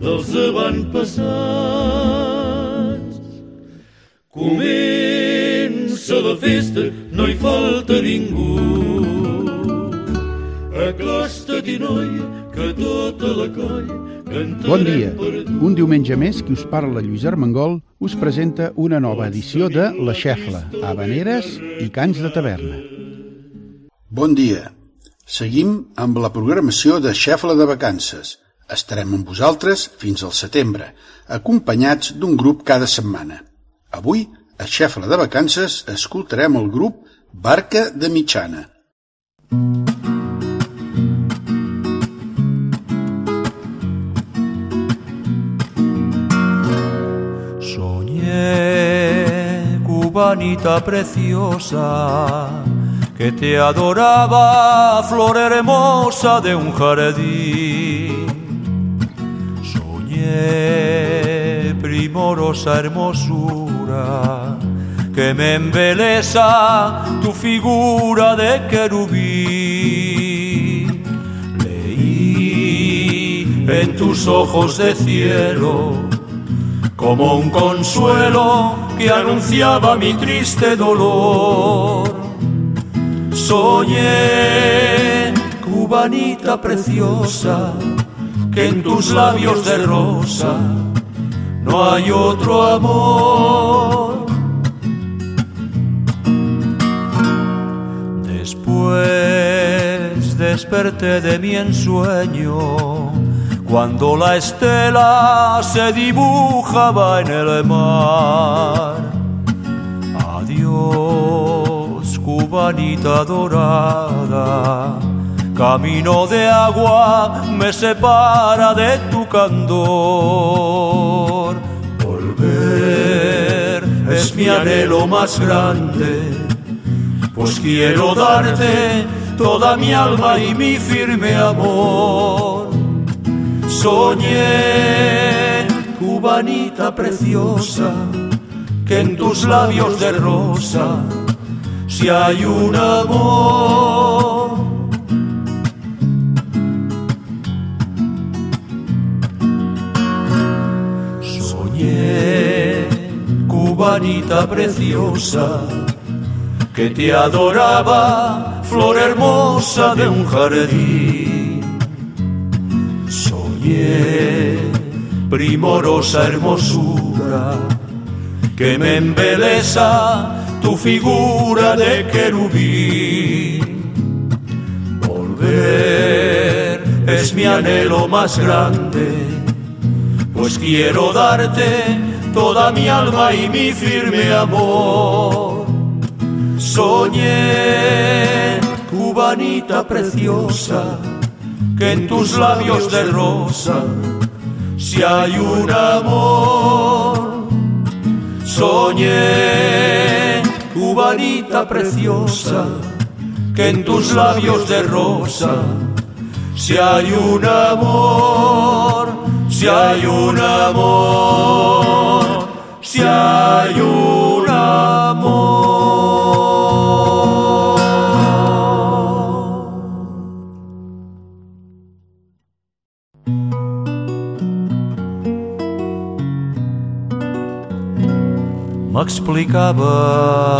dels avantpassats. Comença la festa, no hi falta ningú. Acosta-t'hi, noia, que tota la colla cantarem Bon dia. Un diumenge més, qui us parla Lluís Armengol us presenta una nova edició de La Xefla, Habaneres i Cants de Taverna. Bon dia. Seguim amb la programació de Xefla de Vacances. Estarem amb vosaltres fins al setembre, acompanyats d'un grup cada setmana. Avui, a Xefla de Vacances, escoltarem el grup Barca de Mitjana. Soñé, cubanita preciosa, que te adoraba, flor hermosa de un jardín. Primorosa hermosura, que me embelesa tu figura de querubín. Leí en tus ojos de cielo como un consuelo que anunciaba mi triste dolor. Soñé, cubanita preciosa, en tus labios de rosa no hay otro amor. Después desperté de mi ensueño cuando la estela se dibujaba en el mar. Adiós, cubanita dorada, camino de agua me separa de tu candor. Volver es mi anhelo más grande pues quiero darte toda mi alma y mi firme amor. Soñé, cubanita preciosa, que en tus labios de rosa si hay un amor. Cubanita preciosa, que te adoraba, flor hermosa de un jardín. Soñé, primorosa hermosura, que me embelesa tu figura de querubín. Volver es mi anhelo más grande, pues quiero darte toda mi alma y mi firme amor. Soñé, cubanita preciosa, que en tus labios de rosa si hay un amor. Soñé, cubanita preciosa, que en tus labios de rosa si hay un amor, si hay un amor, si hay un amor. M'explicava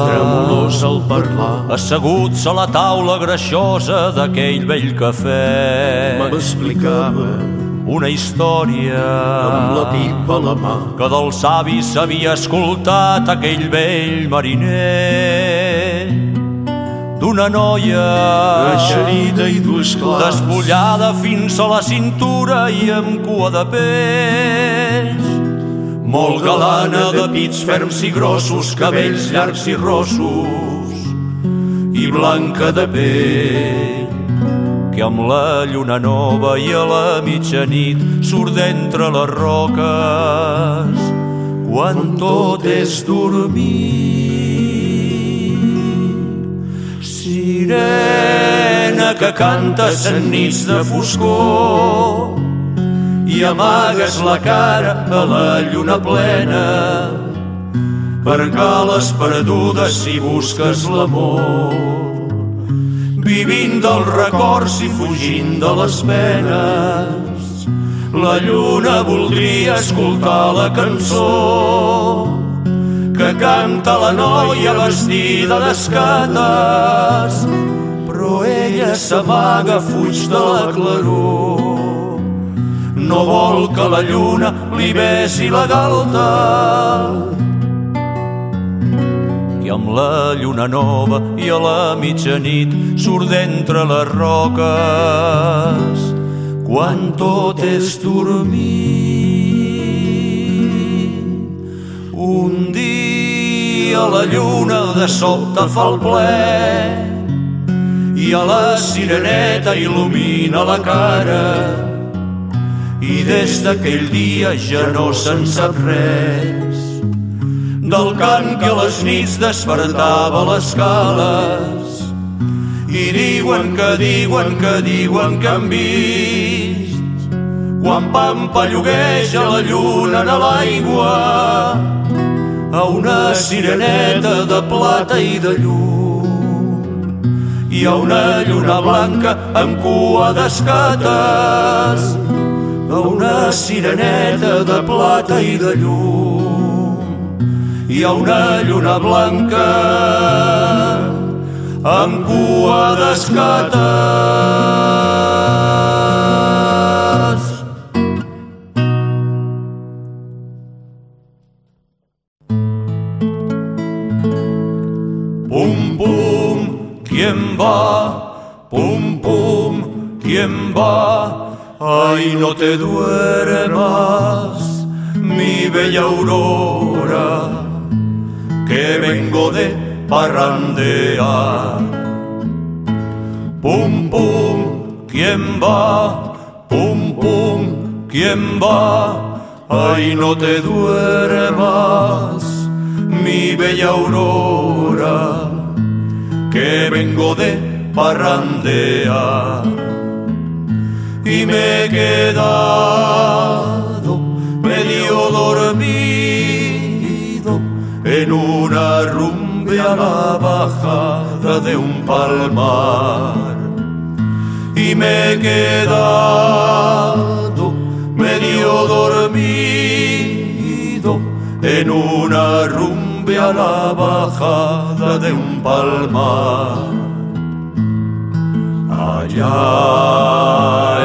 Tremolós al parlar. asseguts a la taula greixosa d'aquell vell cafè. M'explicava una història amb la pipa a la mà. que del savi s'havia escoltat aquell vell mariner d'una noia eixerida i dues clars despullada fins a la cintura i amb cua de peix. Molt galana de pits ferms i grossos cabells llargs i rossos i blanca de pell que amb la lluna nova i a la mitjanit surt d'entre les roques quan tot és dormir. Sirena que cantes en nits de foscor i amagues la cara a la lluna plena per cales perdudes si busques l'amor vivint dels records i fugint de les penes. La lluna voldria escoltar la cançó que canta la noia vestida d'escates, però ella s'amaga, fuig de la claror. No vol que la lluna li besi la galta, i amb la lluna nova i a la mitjanit surt d'entre les roques quan tot és dormir. Un dia la lluna de sobte fa el ple i a la sireneta il·lumina la cara i des d'aquell dia ja no se'n sap res del cant que a les nits despertava les cales. I diuen que diuen que diuen que han vist quan pampallugueja la lluna a l'aigua a una sireneta de plata i de llum i a una lluna blanca amb cua d'escates a una sireneta de plata i de llum hi ha una lluna blanca amb cua d'escates. Pum, pum, ¿quién va? Pum, pum, ¿quién va? Ay, no te duermas, mi bella aurora que vengo de parrandear. Pum, pum, ¿quién va? Pum, pum, ¿quién va? Ay, no te duermas, mi bella aurora, que vengo de parrandear. Y me he quedado medio dormido en una rumbe a la bajada de un palmar y me he quedado medio dormido en una rumbe a la bajada de un palmar. Allá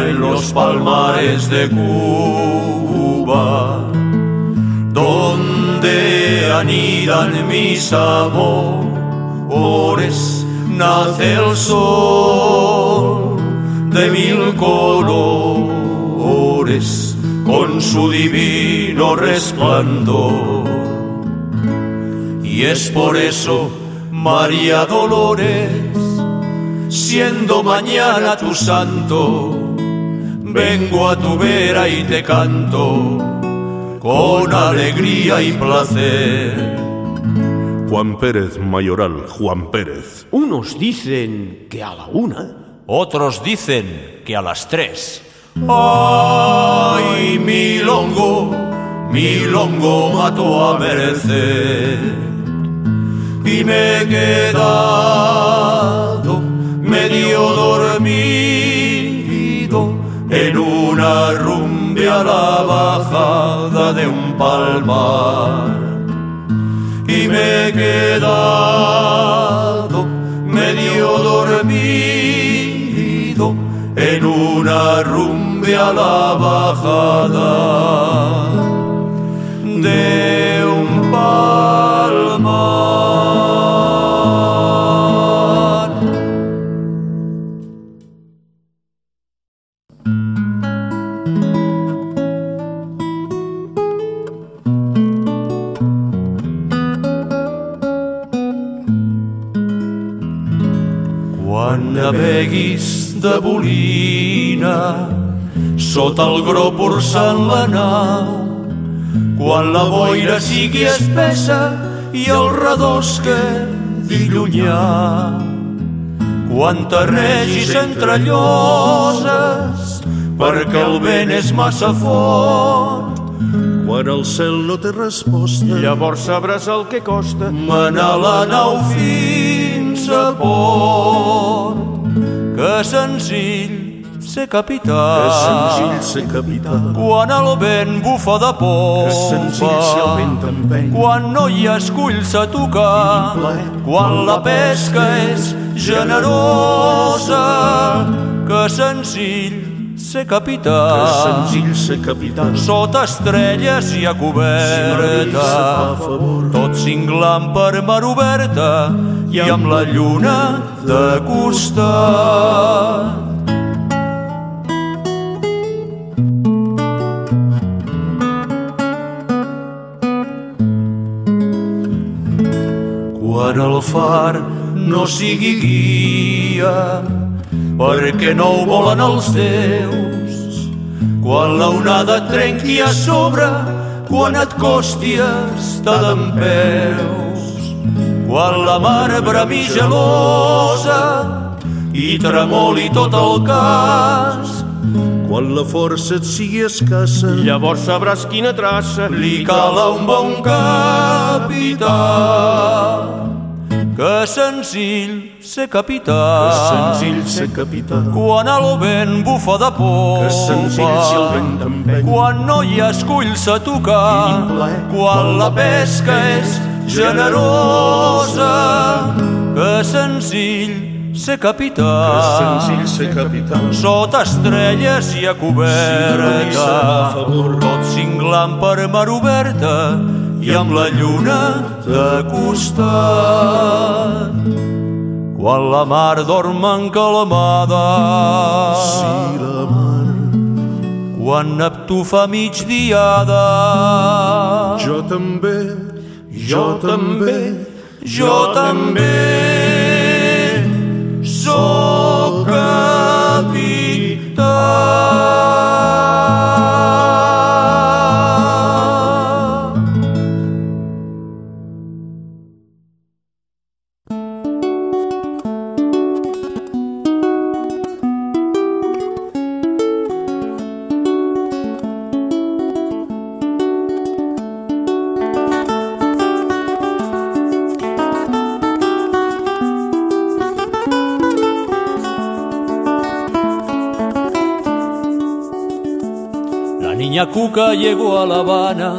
en los palmares de Cuba, anidan mis amores, nace el sol de mil colores con su divino resplandor. Y es por eso, María Dolores, siendo mañana tu santo, vengo a tu vera y te canto con alegría y placer. Juan Pérez Mayoral, Juan Pérez. Unos dicen que a la una, Otros dicen que a las tres. Ay, mi longo, mi longo mató a merecer. Y me he quedado medio dormido en una rumbe a la bajada de un palmar. Y me he quedado medio dormido en una rumbe a la bajada sota el gro porçant la nau. Quan la boira sigui espessa i el redós quedi llunyà quan terregis entre lloses perquè el vent és massa fort. Quan el cel no té resposta, Llavors sabràs el que costa menar la nau fins a port. Que senzill ser capità és senzill ser capità. quan el vent bufa de por És senzill si el vent quan no hi ha esculls a tocar. Plaer. quan la pesca és generosa. que senzill ser capità. És senzill ser capità. sota estrelles i a coberta. tot cinglant per mar oberta. I amb la lluna de costat el far no sigui guia perquè no ho volen els déus. Quan la onada et trenqui a sobre quan et costi estar dempeus. Quan la mar brami gelosa i tremoli tot el cas. Quan la força et sigui escassa, Llavors sabràs quina traça. li cal a un bon capità que senzill ser capità és senzill ser capità. quan el vent bufa de por Que senzill si el vent t'empeny. quan no hi ha esculls a tocar quan la pesca és generosa que senzill ser capità És senzill ser capità. sota estrelles i a Si coberta fa favor. tot cinglant per mar oberta i amb la lluna de costat. Quan la mar dorm encalmada Si la mar, quan Neptú fa migdiada. Jo també, jo també, jo també. Sóc capità. Niña Cuca llegó a La Habana,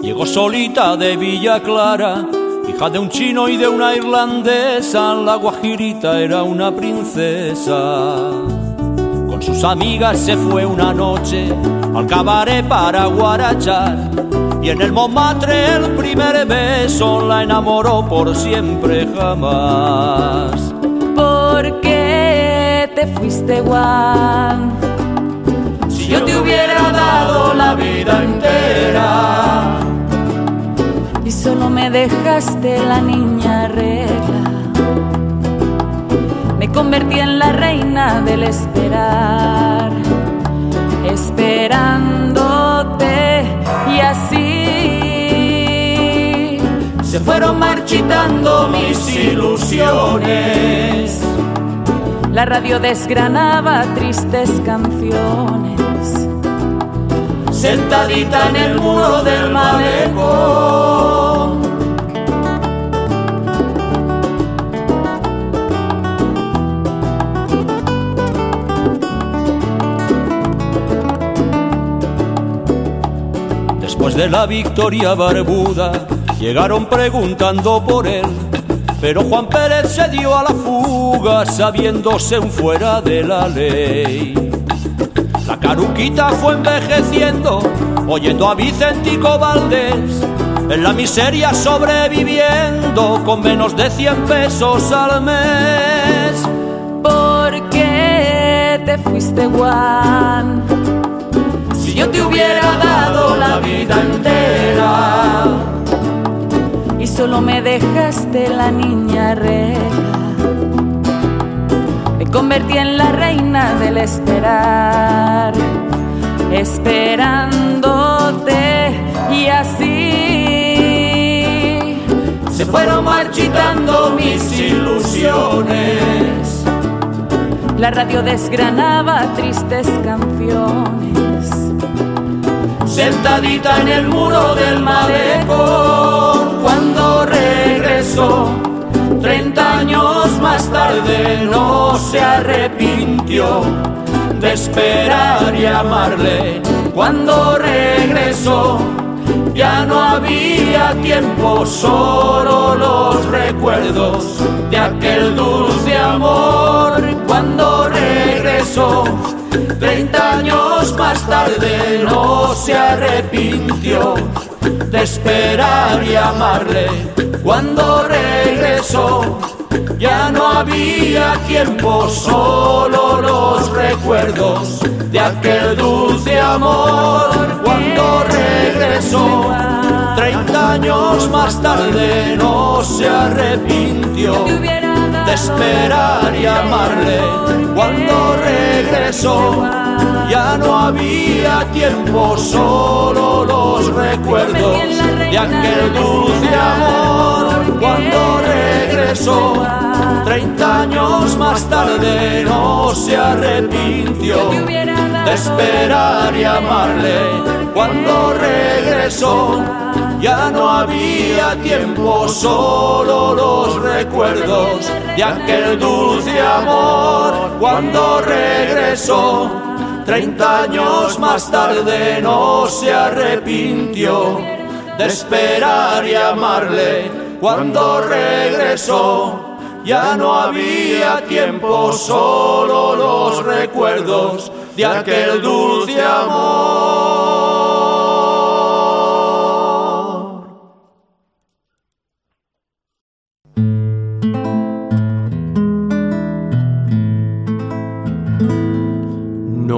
llegó solita de Villa Clara, hija de un chino y de una irlandesa, la guajirita era una princesa. Con sus amigas se fue una noche al cabaret para guarachar, y en el Montmartre el primer beso la enamoró por siempre jamás. ¿Por qué te fuiste, Juan? Yo te hubiera dado la vida entera, Y solo me dejaste la niña regla. Me convertí en la reina del esperar, esperándote y así se fueron marchitando mis ilusiones. la radio desgranaba tristes canciones. Sentadita en el muro del malecón. Después de la victoria barbuda, llegaron preguntando por él. Pero Juan Pérez se dio a la fuga, sabiéndose fuera de la ley. Caruquita fue envejeciendo, oyendo a Vicentico Valdés, en la miseria sobreviviendo con menos de 100 pesos al mes. ¿Por qué te fuiste, Juan? Si yo te hubiera dado la vida entera y solo me dejaste la niña reina convertí en la reina del esperar, esperándote y así se fueron marchitando mis ilusiones. La radio desgranaba tristes canciones. Sentadita en el muro del malecón, cuando regresó Treinta años más tarde no se arrepintió de esperar y amarle. Cuando regresó ya no había tiempo, solo los recuerdos de aquel dulce amor. Cuando regresó, treinta años más tarde no se arrepintió de esperar y amarle. Cuando regresó, ya no había tiempo, solo los recuerdos de aquel dulce amor. Cuando regresó, treinta años más tarde, no se arrepintió de esperar y amarle. Cuando regresó, ya no había tiempo, solo los recuerdos de aquel dulce amor. Cuando regresó, treinta años más tarde, no se arrepintió de esperar y amarle. Cuando regresó, ya no había tiempo, solo los recuerdos de aquel dulce amor. Cuando regresó, Treinta años más tarde no se arrepintió de esperar y amarle. Cuando regresó ya no había tiempo, solo los recuerdos de aquel dulce amor.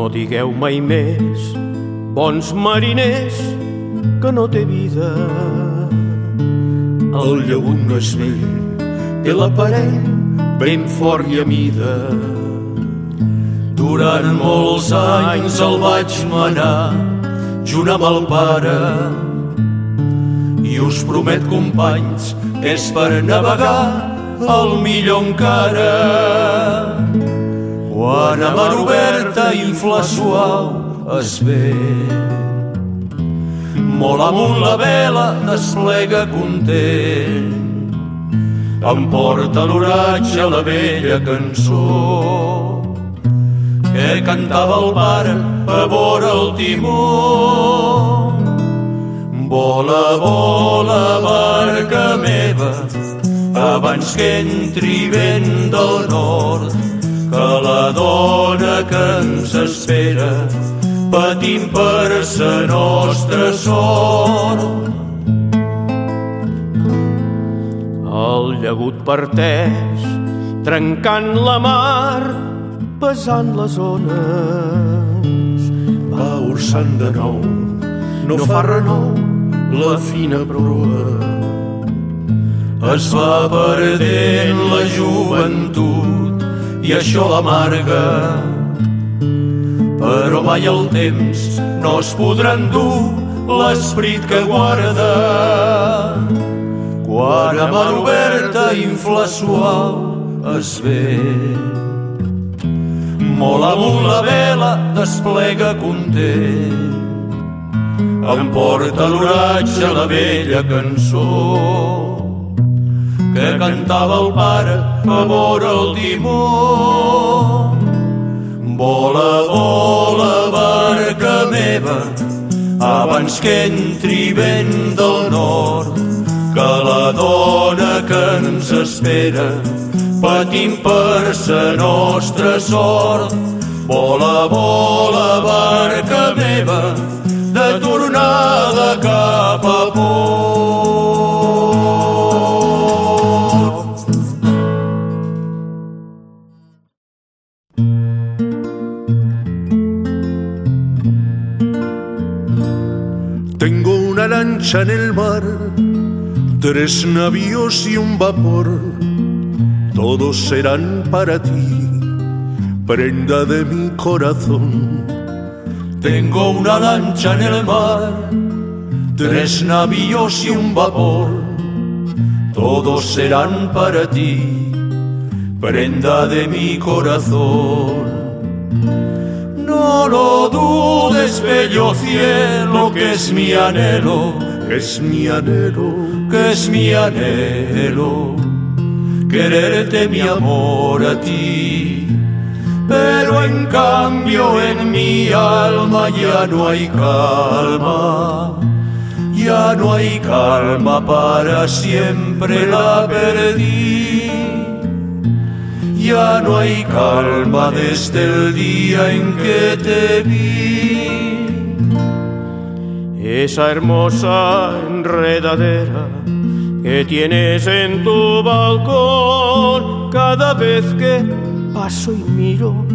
Digueu mai més, bons mariners, que no té vida. El llagut no és vell, té l'aparell ben fort i a mida. Durant molts anys el vaig manar junt amb el pare i us promet, companys, és per navegar el millor encara. Quan a mar oberta infla suau es ve. Molt amunt la vela desplega content. Em porta l'oratge la vella cançó que cantava el pare a vora el timó. Vola, vola, barca meva abans que entri vent del nord que la dona que ens espera patim per sa nostra sort. El llagut parteix, trencant la mar, pesant les ones. Va orçant de nou, no fa renou la fina proa. Es va perdent la joventut i això l'amarga. Però mai el temps no es podrà endur l'esperit que guarda. Quan a mar oberta infla suau es ve. Molt amunt la vela desplega content. Em porta l'oratge la vella cançó que cantava el pare a vora el timó. Vola, vola, barca meva, abans que entri vent del nord, que la dona que ens espera patim per sa nostra sort. Vola, vola, barca meva, de tornada cap a en el mar, tres navíos y un vapor, todos serán para ti, prenda de mi corazón. Tengo una lancha en el mar, tres navíos y un vapor, todos serán para ti, prenda de mi corazón. No lo dudes, bello cielo, que es mi anhelo, que es mi anhelo, que es mi anhelo, quererte mi amor a ti. Pero en cambio en mi alma ya no hay calma, ya no hay calma, para siempre la perdí. Ya no hay calma desde el día en que te vi. Esa hermosa enredadera que tienes en tu balcón, cada vez que paso y miro,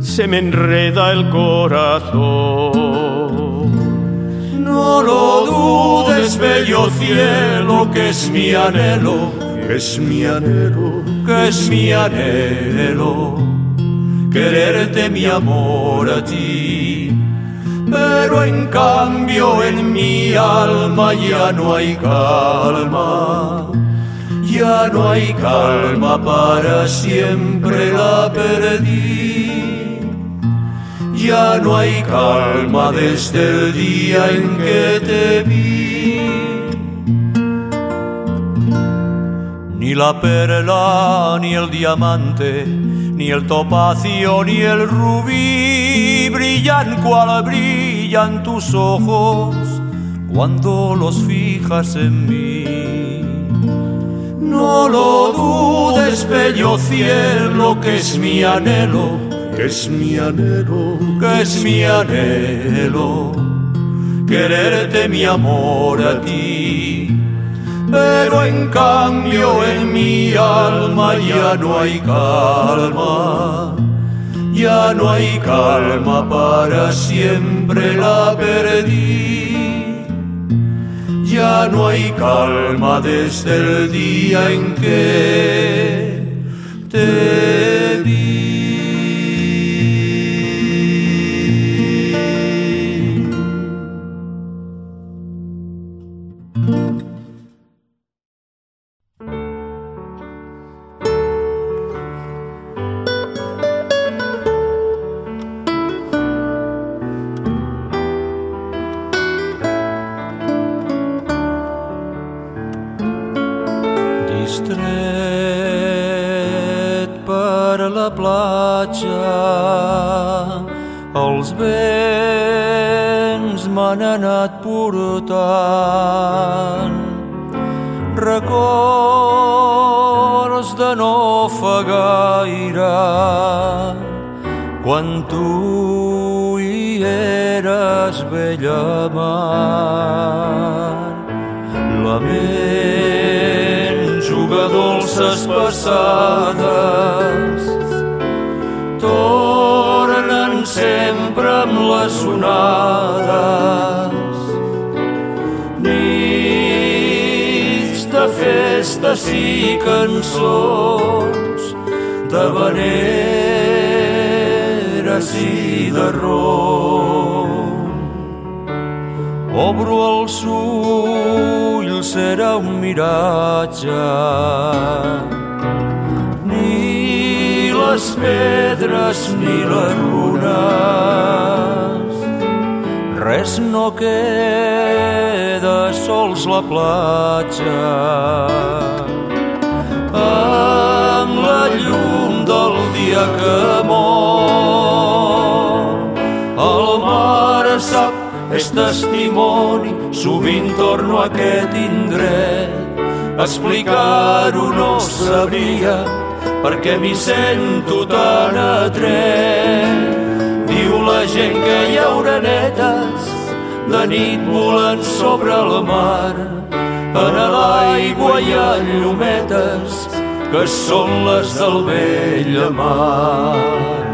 se me enreda el corazón. No lo dudes, bello cielo, que es mi anhelo, que es mi anhelo, que es mi anhelo, quererte mi amor a ti. Pero en cambio en mi alma ya no hay calma, ya no hay calma, para siempre la perdí. Ya no hay calma desde el día en que te vi. Ni la perla, ni el diamante, ni el topacio, ni el rubí brillan cual brillan tus ojos cuando los fijas en mí. No lo dudes, bello cielo, que es mi anhelo, que es mi anhelo, que es mi anhelo, quererte mi amor a ti pero en cambio en mi alma ya no hay calma, ya no hay calma, para siempre la perdí. Ya no hay calma desde el día en que te vi. Distret per la platja, els vents m'han anat portant. Records de no fa gaire quan tu hi eres bella mar. La ment juga dolces passades. Tornen sempre amb les onades nits de festes i cançons de veneres i de rom. Obro els ulls, serà un miratge. Ni les pedres ni les runes, res no queda, sols la platja. Amb la llum del dia que mor, el mar sap és testimoni, sovint torno a aquest indret. Explicar-ho no sabria, perquè m'hi sento tan atret. la gent que hi ha orenetes de nit volen sobre el mar. En l'aigua hi ha llumetes que són les del vell mar.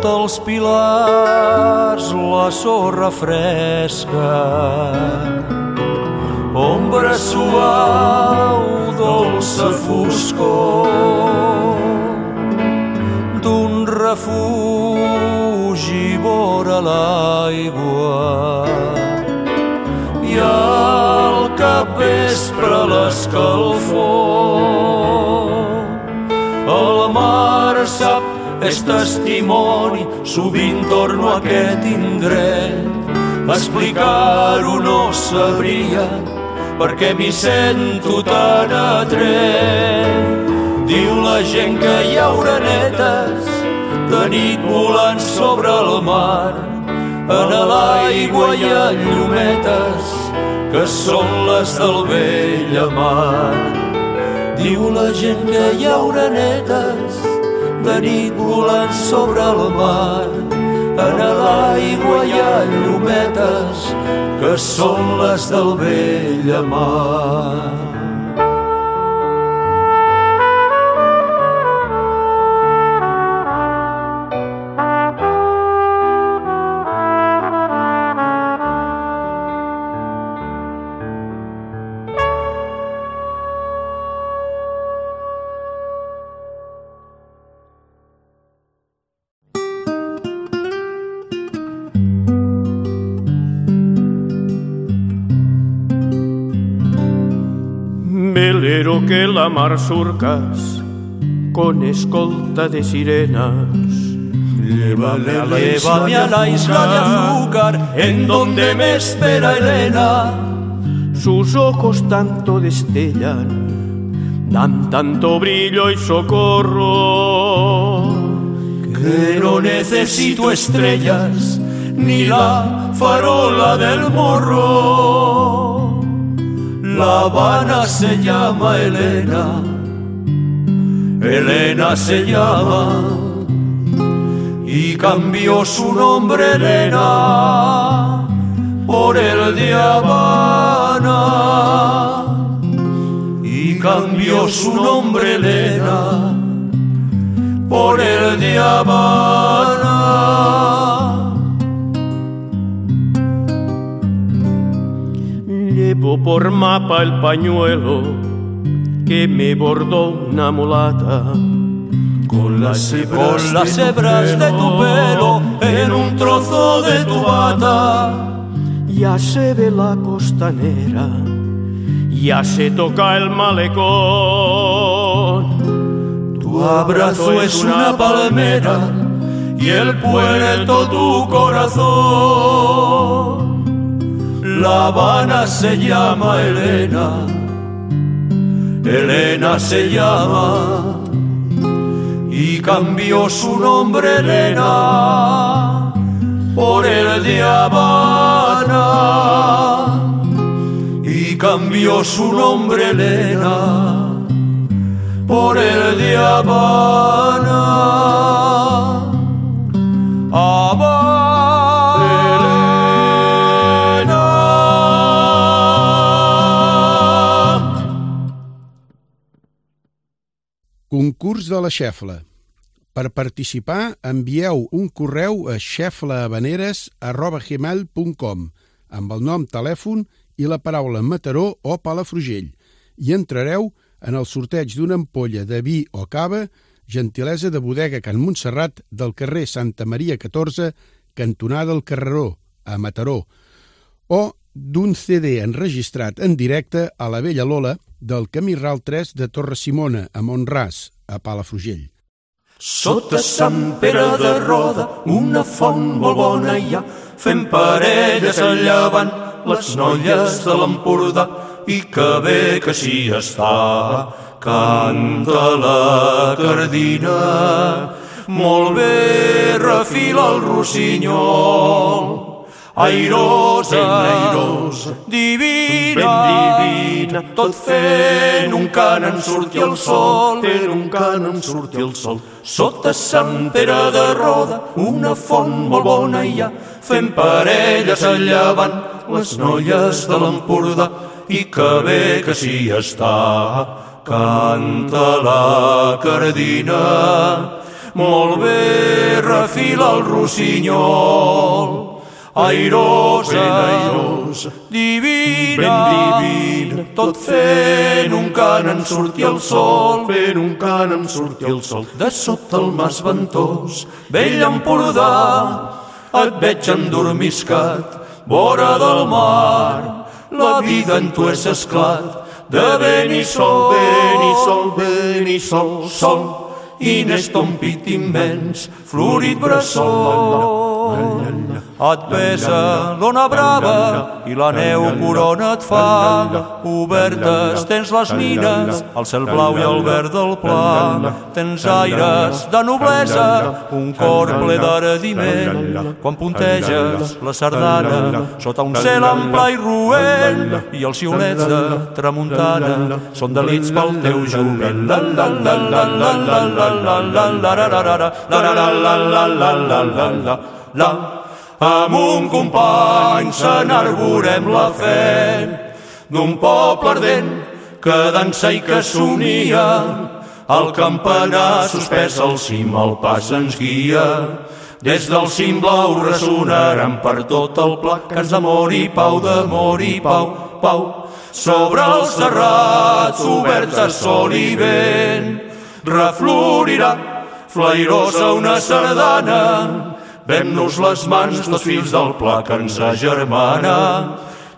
Sota els pilars la sorra fresca, ombra suau, dolça foscor, d'un refugi vora l'aigua. I al capvespre l'escalfor, el mar sap és testimoni, sovint torno a aquest indret. Explicar-ho no sabria, perquè m'hi sento tan atret. Diu la gent que hi ha orenetes de nit volant sobre el mar. En l'aigua hi ha llumetes que són les del vell mar. Diu la gent que hi ha orenetes de nit volant sobre el mar. En l'aigua hi ha llumetes que són les del vell mar. La mar surcas con escolta de sirenas. Llévame a la, Llévame a la isla de azúcar en donde me espera Elena. Sus ojos tanto destellan, dan tanto brillo y socorro. Que no necesito estrellas ni la farola del morro. La Habana se llama Elena, Elena se llama. Y cambió su nombre Elena por el de Habana. Y cambió su nombre Elena por el de Habana. Por mapa el pañuelo que me bordó una mulata. Con las hebras, con las hebras de tu pelo en un trozo de tu bata. Ya se ve la costanera, ya se toca el malecón. Tu abrazo es una palmera y el puerto tu corazón. La Habana se llama Elena, Elena se llama y cambió su nombre Elena por el de Habana y cambió su nombre Elena por el de Habana. Habana. Concurs de la xefla. Per participar, envieu un correu a xeflahabaneres.gmail.com amb el nom, telèfon i la paraula Mataró o Palafrugell i entrareu en el sorteig d'una ampolla de vi o cava gentilesa de bodega Can Montserrat del carrer Santa Maria 14, cantonada del Carreró, a Mataró, o d'un CD enregistrat en directe a la Vella Lola del Camí Ral 3 de Torre Simona, a Montràs, a Palafrugell. Sota Sant Pere de Roda, una font molt bona hi ha, fent parelles al llevant, les noies de l'Empordà, i que bé que s'hi està, canta la cardina, molt bé refila el rossinyol, airosa, airosa, divina, ben divina, tot fent un cant en surti el sol, fent un cant en surti el sol. Sota Sant Pere de Roda, una font molt bona hi ha, fent parelles al llevant, les noies de l'Empordà, i que bé que s'hi està, canta la cardina, molt bé refila el rossinyol, airosa, airosa, divina, ben divina, tot fent un cant en surti el sol, fent un cant en surti el sol. De sota el mas ventós, vell Empordà, et veig endormiscat, vora del mar, la vida en tu és esclat, de vent i sol, vent i sol, vent i sol, sol, i n'és ton pit immens, florit bressol. Et pesa l'ona brava i la neu corona et fa. Obertes tens les mines, el cel blau i el verd del pla. Tens aires de noblesa, un cor ple d'aradiment. Quan punteges la sardana sota un cel ample i roent i els xiulets de tramuntana són delits pel teu jovent. La la la la la la la la la la la la la la la la la la la la amb un company s'enarborem la fe d'un poble ardent que dansa i que sonia el campanar suspès al cim el pas ens guia. Des del cim blau ressonaran per tot el pla cants d'amor i pau, d'amor i pau, pau. Sobre els serrats oberts de sol i vent reflorirà flairosa una sardana Vem-nos les mans, dos fills del pla que ens agermana.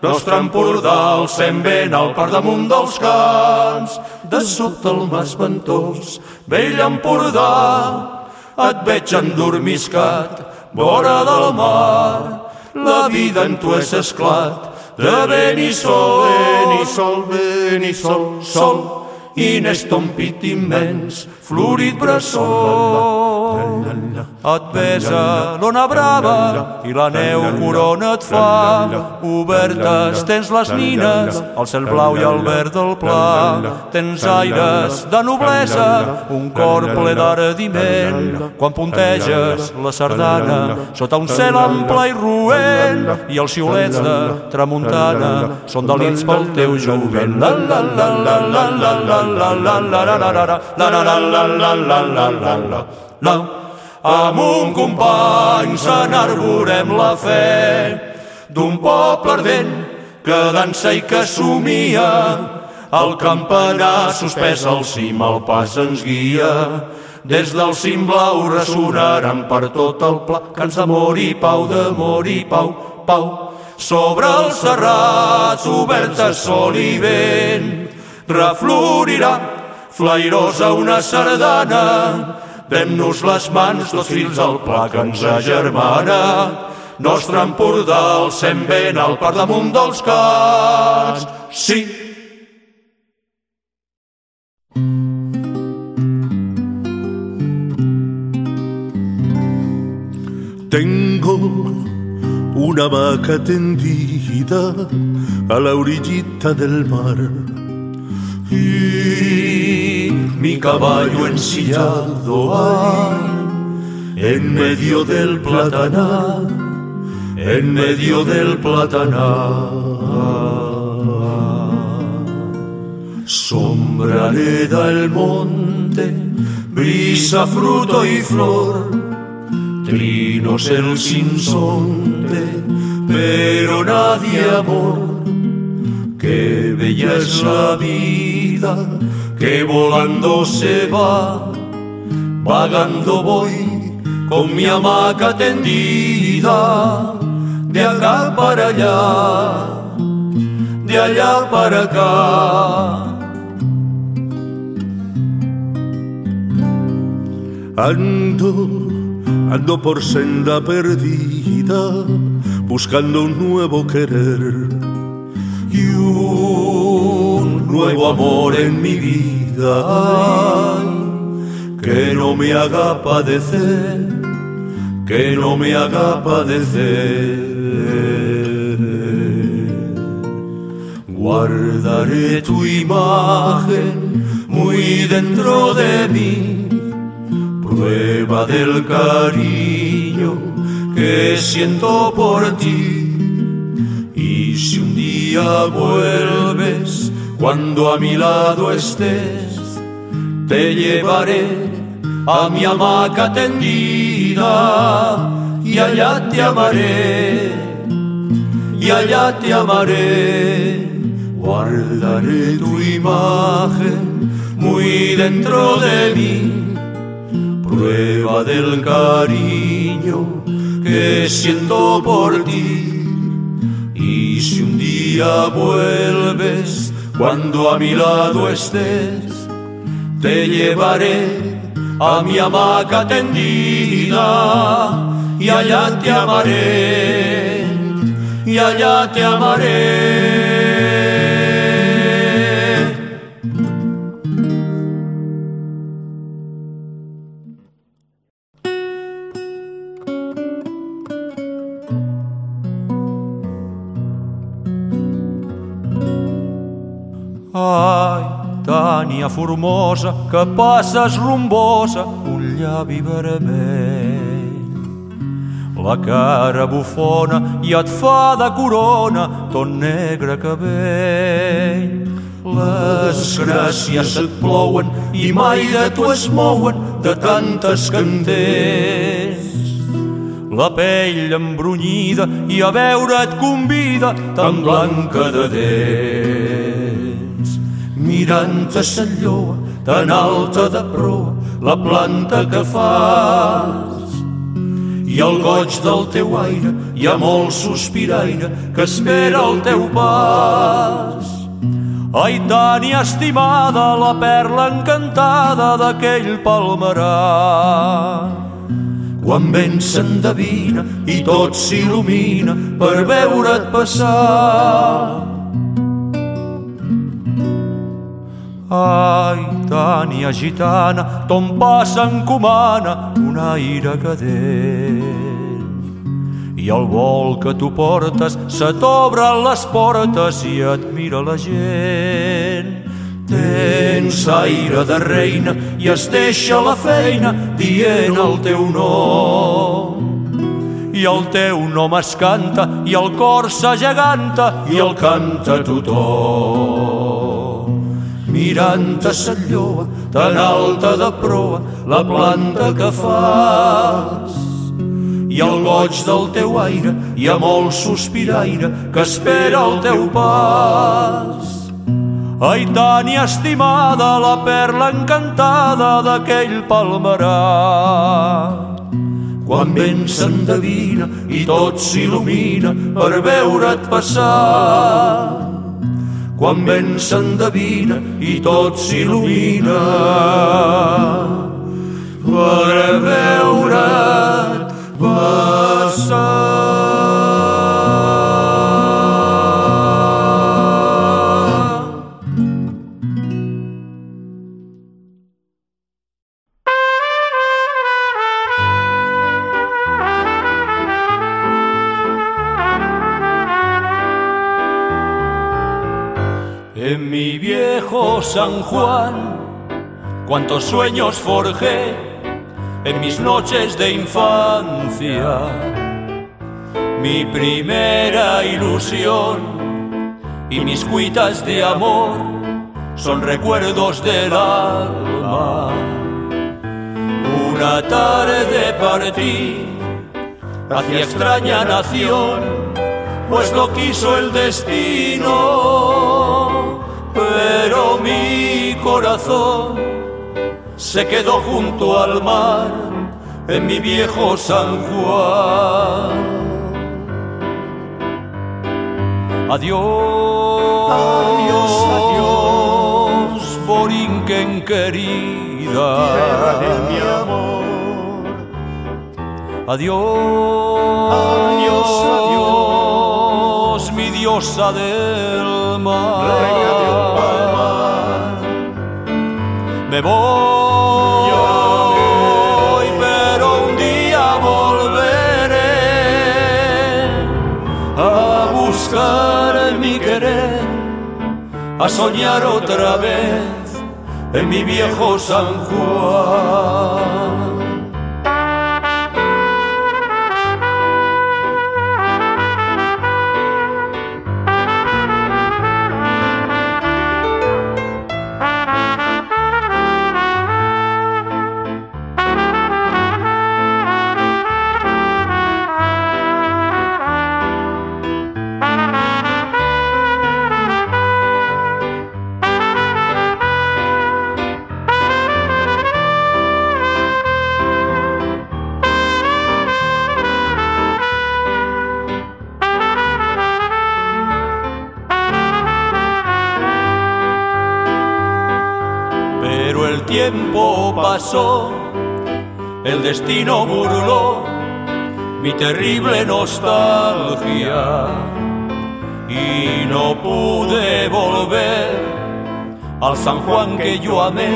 Nostre Empordà, el sent ben al per damunt dels cants. De sota el mas ventós, vell Empordà, et veig endormiscat, vora del mar. La vida en tu és esclat, de vent i sol, vent i sol, vent i sol, sol, i n'és ton pit immens, florit bressol. Et besa l'ona brava i la neu corona et fa. Obertes tens les nines, el cel blau i el verd del pla. Tens aires de noblesa, un cor ple d'aradiment. Quan punteges la sardana sota un cel ample i roent i els xiulets de tramuntana són delits pel teu jovent. La la la la la la la la amb un company s'enarborem la fe d'un poble ardent que dansa i que somia el campanar suspès al cim el pas ens guia des del cim blau ressonaran per tot el pla cants d'amor i pau, d'amor i pau, pau sobre el serrat obertes sol i vent reflorirà flairosa una sardana Dem-nos les mans, dos fills al pla que ens agermana. Nostre Empordà, el sent ben al per damunt dels cants. Sí, Tengo una vaca tendida a la orillita del mar y mi caballo ensillado hay en medio del platanar, en medio del platanar. Sombra le da el monte, brisa, fruto y flor, trinos el sinsonte, pero nadie amor. Qué bella es la vida, que volando se va, vagando voy con mi hamaca tendida, de acá para allá, de allá para acá. Ando, ando por senda perdida, buscando un nuevo querer un nuevo amor en mi vida que no me haga padecer, que no me haga padecer. Guardaré tu imagen muy dentro de mí, prueba del cariño que siento por ti. Día vuelves, cuando a mi lado estés, te llevaré a mi hamaca tendida y allá te amaré, y allá te amaré. Guardaré tu imagen muy dentro de mí, prueba del cariño que siento por ti. Y si un día vuelves, cuando a mi lado estés, te llevaré a mi hamaca tendida y allá te amaré, y allá te amaré. Tània formosa, que passes rombosa, un llavi vermell. La cara bufona i et fa de corona ton negre cabell. Les gràcies et plouen i mai de tu es mouen de tantes canters. La pell embrunyida i a veure et convida tan blanca de dents. Mirant-te s'enlloa tan alta de proa la planta que fas. I al goig del teu aire hi ha molt sospiraire que espera el teu pas. Ai, tan i estimada la perla encantada d'aquell palmerar. Quan vent s'endevina i tot s'il·lumina per veure't passar. Ai, Tània gitana, ton pas encomana un aire cadent. I al vol que tu portes se t'obren les portes i et mira la gent. Tens aire de reina i es deixa la feina dient el teu nom. I el teu nom es canta i el cor s'ageganta i el canta tothom. Mirant-te s'enlloa tan alta de proa la planta que fas. I al goig del teu aire hi ha molt sospiraire que espera el teu pas. Ai, tan i estimada la perla encantada d'aquell palmerar. Quan vent s'endevina i tot s'il·lumina per veure't passar. Quan vent s'endevina i tot s'il·lumina per veure't passar. San Juan, cuántos sueños forjé en mis noches de infancia. Mi primera ilusión y mis cuitas de amor son recuerdos del alma. Una tarde partí hacia extraña nación, pues lo quiso el destino, pero mi corazón se quedó junto al mar en mi viejo San Juan. Adiós, adiós, adiós, Borinquen querida. Tierra de mi amor. Adiós, Adiós, adiós. mi diosa del mar. Me voy, pero un día volveré a buscar mi querer, a soñar otra vez en mi viejo San Juan. Destino burló mi terrible nostalgia y no pude volver al San Juan que yo amé,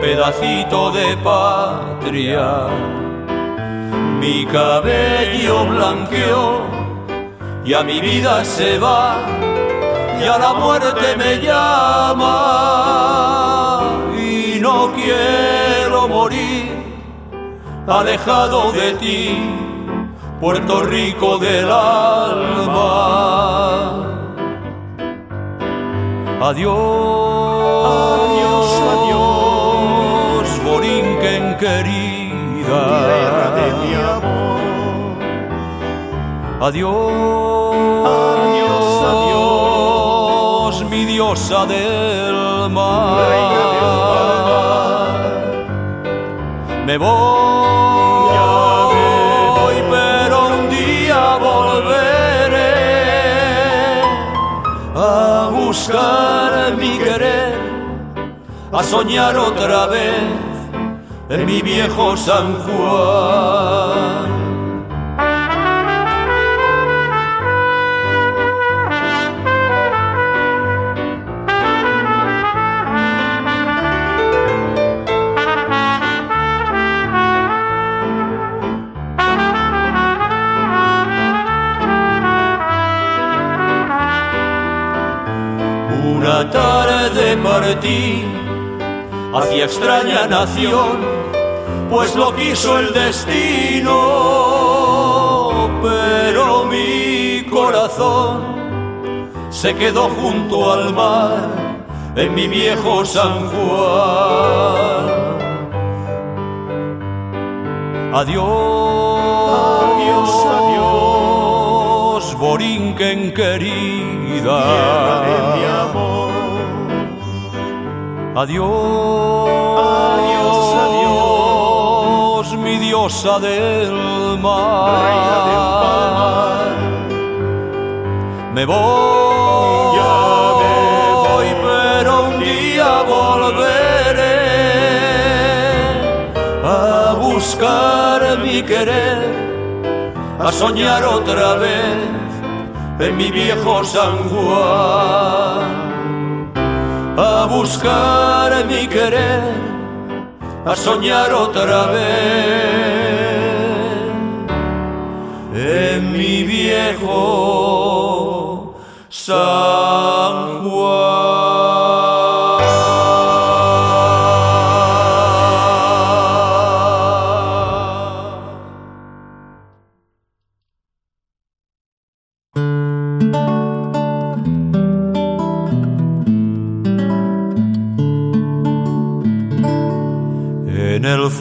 pedacito de patria. Mi cabello blanqueó y a mi vida se va y a la muerte me llama y no quiero morir alejado de ti, Puerto Rico del alma. Adiós, Adiós, adiós. Borinquen querida. Tierra de mi amor. Adiós, Adiós, adiós, mi diosa del mar. Reina del palmar. Me voy, buscar mi querer, a soñar otra vez en mi viejo San Juan. Una tarde partí hacia extraña nación, pues lo quiso el destino, pero mi corazón se quedó junto al mar en mi viejo San Juan. Adiós, Borinquen querida. Tierra de mi amor. Adiós, Adiós, adiós. mi diosa del mar. Reina del palmar. Me voy, Ya me voy. pero un día volveré a buscar mi querer, a soñar otra vez en mi viejo San Juan, a buscar mi querer, a soñar otra vez en mi viejo San Juan.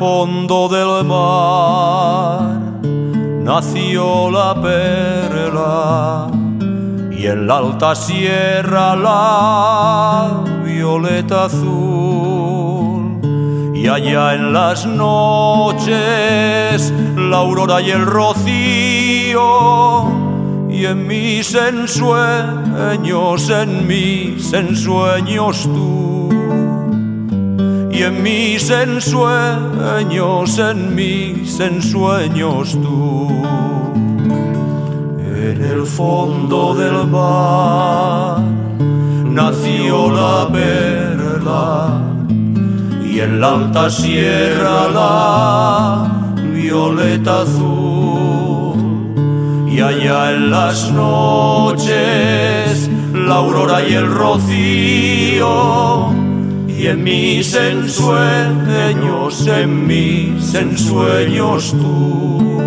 Fondo del mar nació la perla y en la alta sierra la violeta azul. Y allá en las noches la aurora y el rocío y en mis ensueños, en mis ensueños tú. En mis ensueños, en mis ensueños tú. En el fondo del mar nació la perla y en la alta sierra la violeta azul. Y allá en las noches la aurora y el rocío y en mis ensueños, en mis ensueños tú.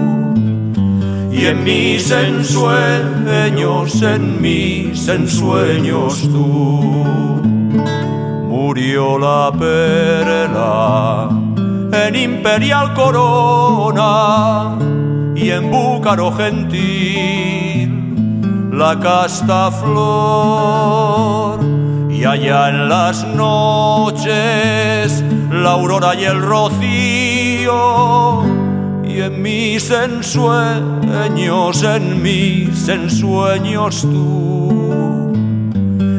Y en mis ensueños, en mis ensueños tú. Murió la perla en imperial corona y en búcaro gentil la casta flor allá en las noches la aurora y el rocío y en mis ensueños, en mis ensueños tú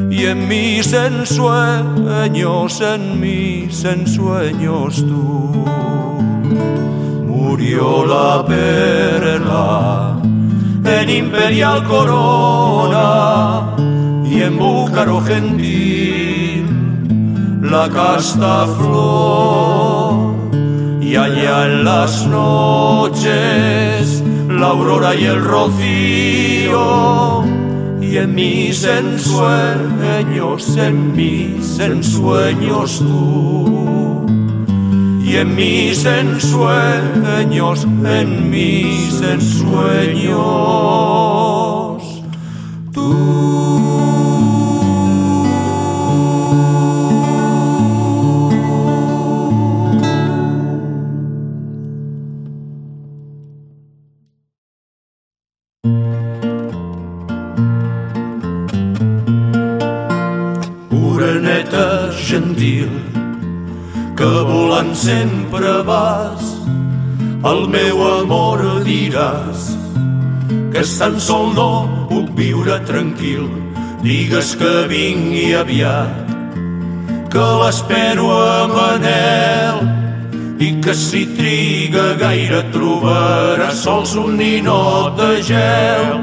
y en mis ensueños, en mis ensueños tú. Murió la perla en imperial corona y en búcaro gentil la casta flor. Y allá en las noches la aurora y el rocío. Y en mis ensueños, en mis ensueños tú. Y en mis ensueños, en mis ensueños estant sol no puc viure tranquil, digues que vingui aviat, que l'espero amb anel, i que si triga gaire trobarà sols un ninot de gel.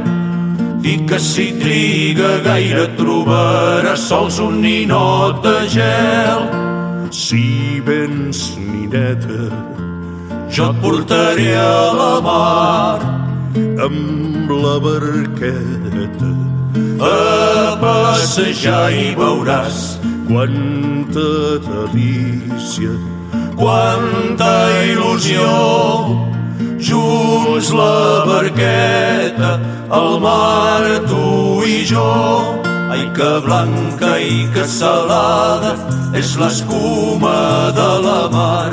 I que si triga gaire trobarà sols un ninot de gel. Si vens, nineta, jo et portaré a la mar amb la barqueta a passejar i veuràs quanta delícia, quanta il·lusió. Junts la barqueta, al mar, tu i jo, Ai, que blanca i que salada és l'escuma de la mar.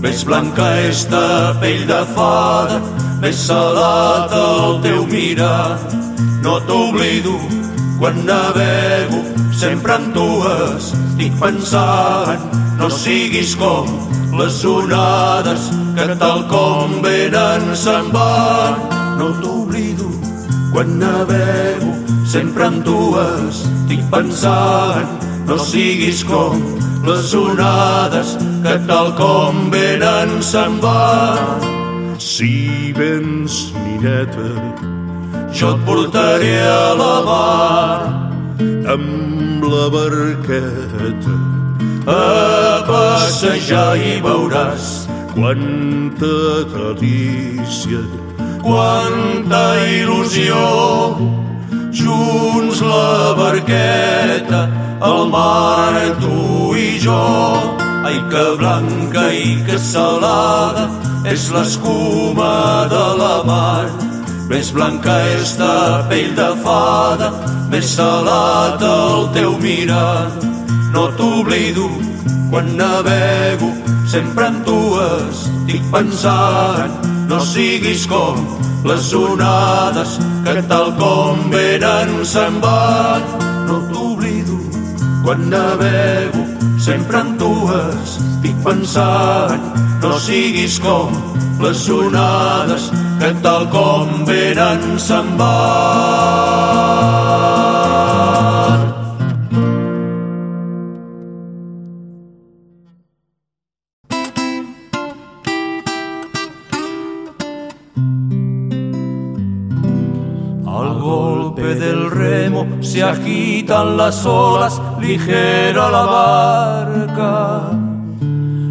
Més blanca és pell de fada, més salat el teu mirar. No t'oblido quan navego, sempre en tu estic pensant. No siguis com les onades que tal com venen se'n van. No t'oblido quan navego, sempre amb tu estic pensant. No siguis com les onades que tal com venen se'n van. Si vens, nineta, jo et portaré a la mar amb la barqueta a passejar i veuràs quanta delícia quanta il·lusió. Junts la barqueta, el mar, tu i jo. Ai, que blanca i que salada és l'escuma de la mar. Més blanca és de pell de fada, més salat el teu mirar. No t'oblido quan navego, sempre en tu estic pensant no siguis com les onades que tal com venen se'n van. No t'oblido quan navego, sempre en tu estic pensant. No siguis com les onades que tal com venen se'n van. Se agitan las olas, ligera la barca.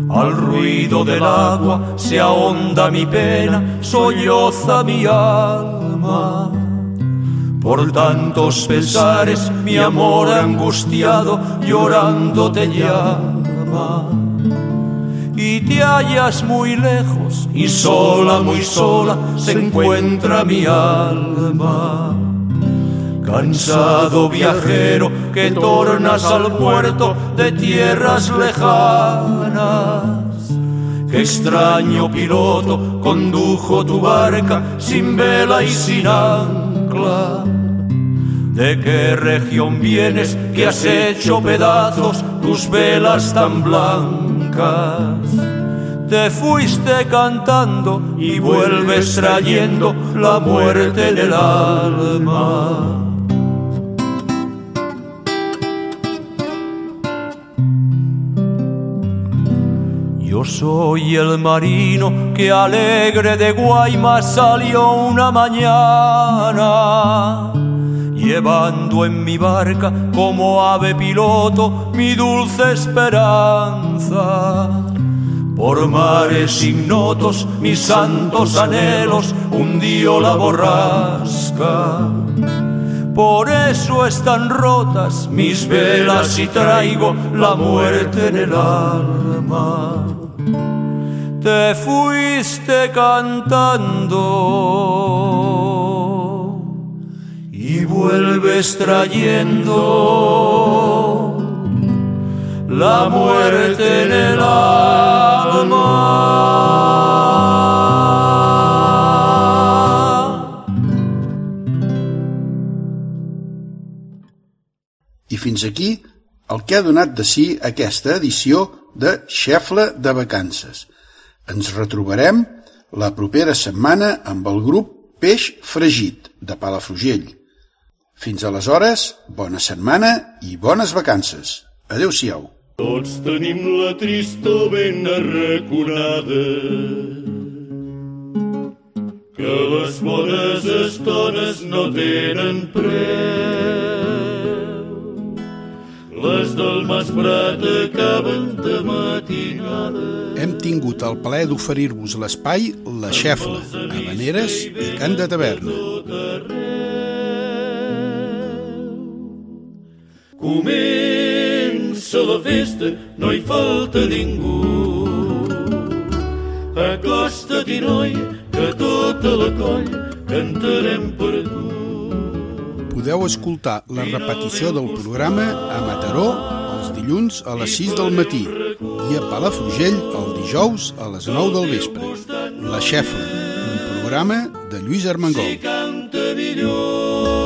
Al ruido del agua se ahonda mi pena, solloza mi alma. Por tantos pesares mi amor angustiado llorando te llama. Y te hallas muy lejos y sola, muy sola se encuentra mi alma. Cansado viajero que tornas al puerto de tierras lejanas. Qué extraño piloto condujo tu barca sin vela y sin ancla. ¿De qué región vienes que has hecho pedazos tus velas tan blancas? Te fuiste cantando y vuelves trayendo la muerte en el alma. Yo soy el marino que alegre de Guaymas salió una mañana, llevando en mi barca como ave piloto mi dulce esperanza. Por mares ignotos mis santos anhelos hundió la borrasca. Por eso están rotas mis velas y traigo la muerte en el alma te fuiste cantando y vuelves trayendo la muerte en el alma. I fins aquí el que ha donat de si aquesta edició de Xefla de Vacances. Ens retrobarem la propera setmana amb el grup Peix Fregit de Palafrugell. Fins aleshores, bona setmana i bones vacances. Adéu-siau. Tots tenim la trista ben arraconada que les bones estones no tenen preu. Del Prat acaben de matinada. Hem tingut el plaer d'oferir-vos l'espai La Xefla, Habaneres i Cant de Taverna. Comença la festa, no hi falta ningú. Acosta-t'hi, noi, que tota la colla cantarem per tu podeu escoltar la repetició del programa a Mataró els dilluns a les 6 del matí i a Palafrugell el dijous a les 9 del vespre. La Xefla, un programa de Lluís Armengol. Si canta millor